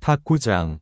탁구장.